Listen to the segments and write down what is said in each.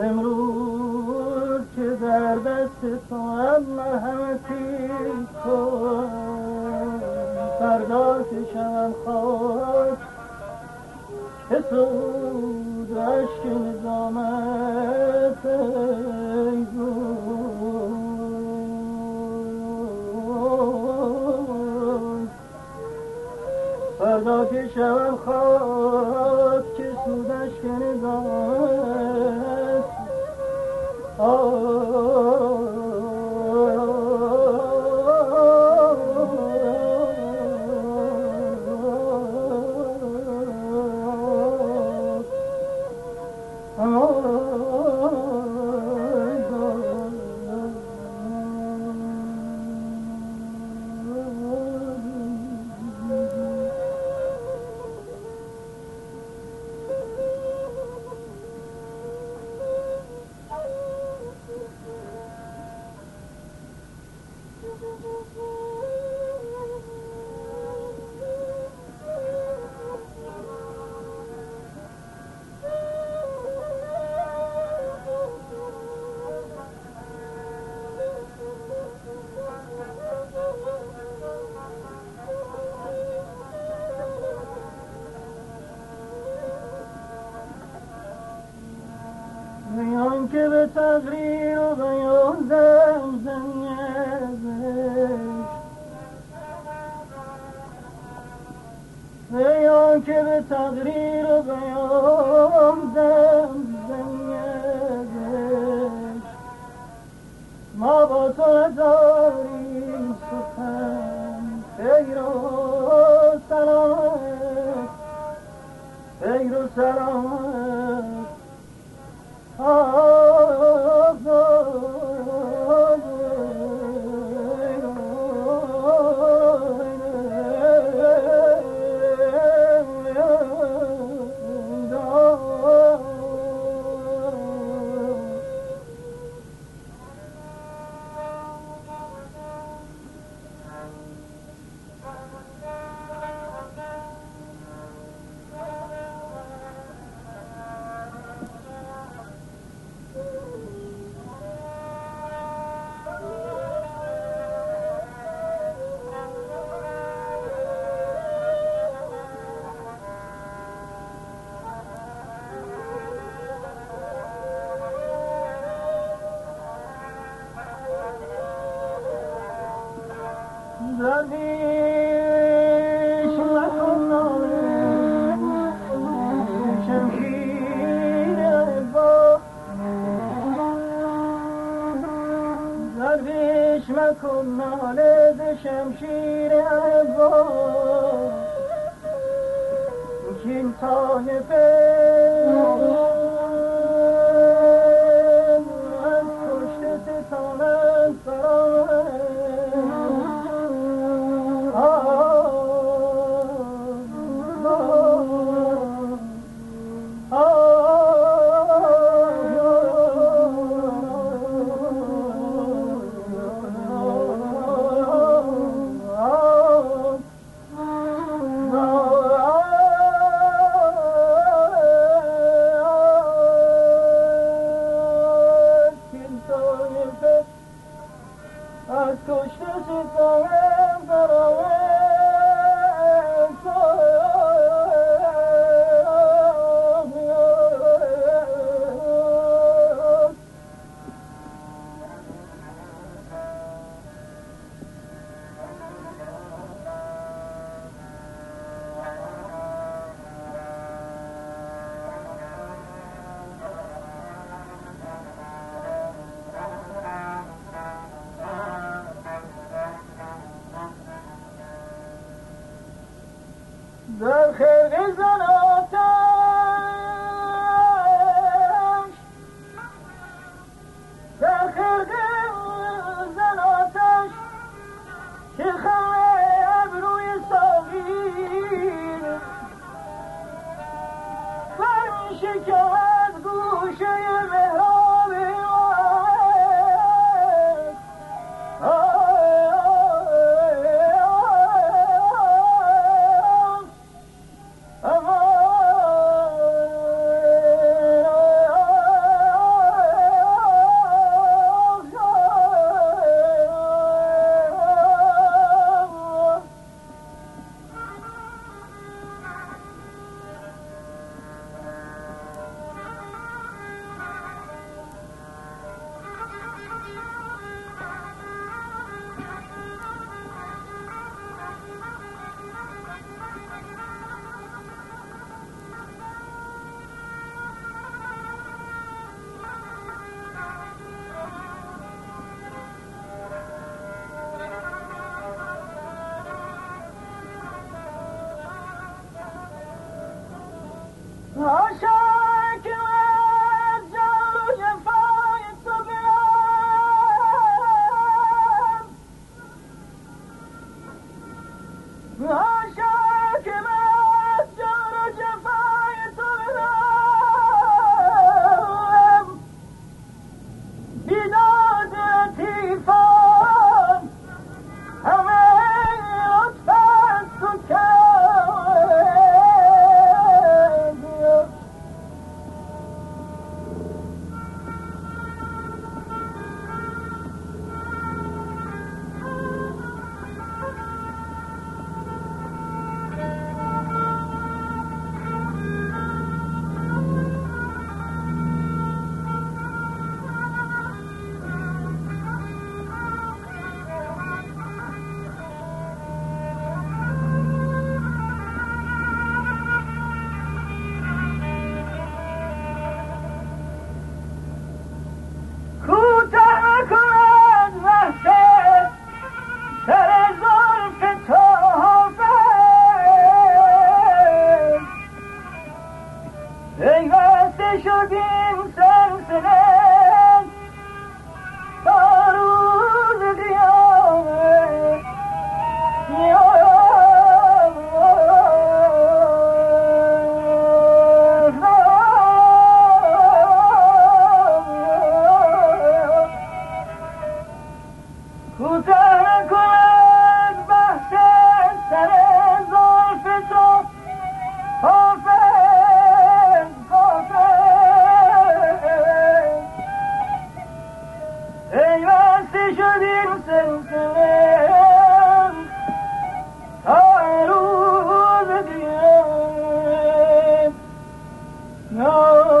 امروز که در دست تو هم تو، کن فردا که شمم خواهد که سود و عشق نظامت فردا که شمم خواهد که سود عشق نظامت oh. تغییر و بیان زنیزش و بیان که به تقریر و بیان زنیزش ما با تو نداریم سخن خیر و سلامت خیر و سلامت Oh در خرق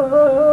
Oh.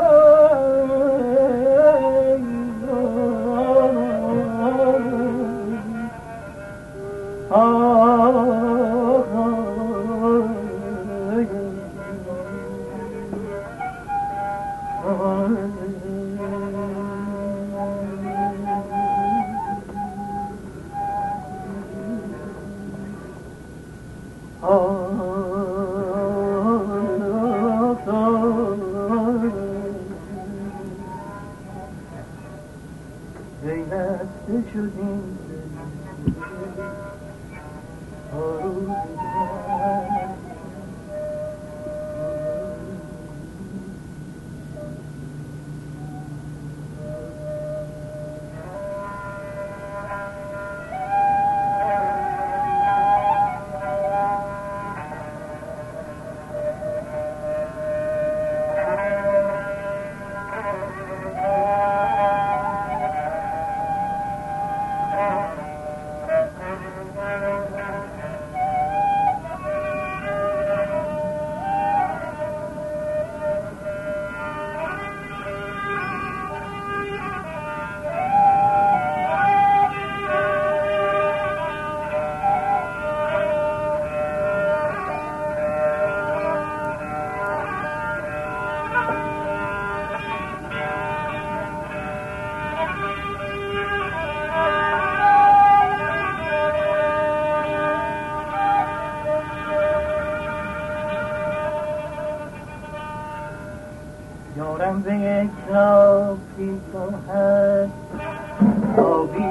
یارم به یک رابطی تو هست. آبی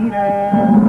میره